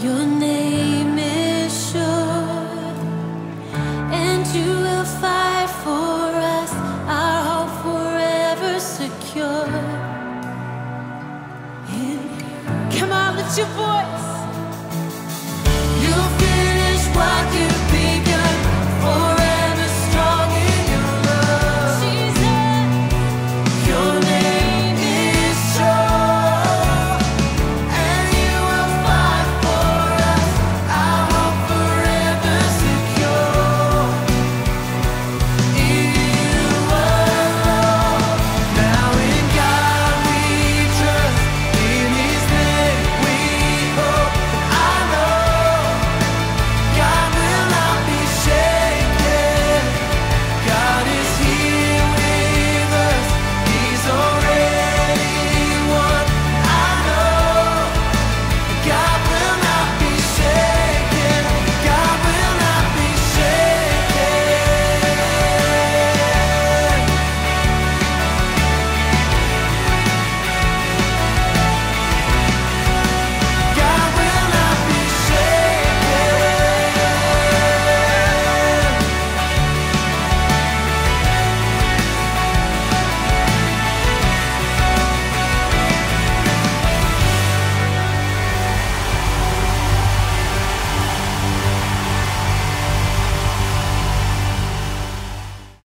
Your name.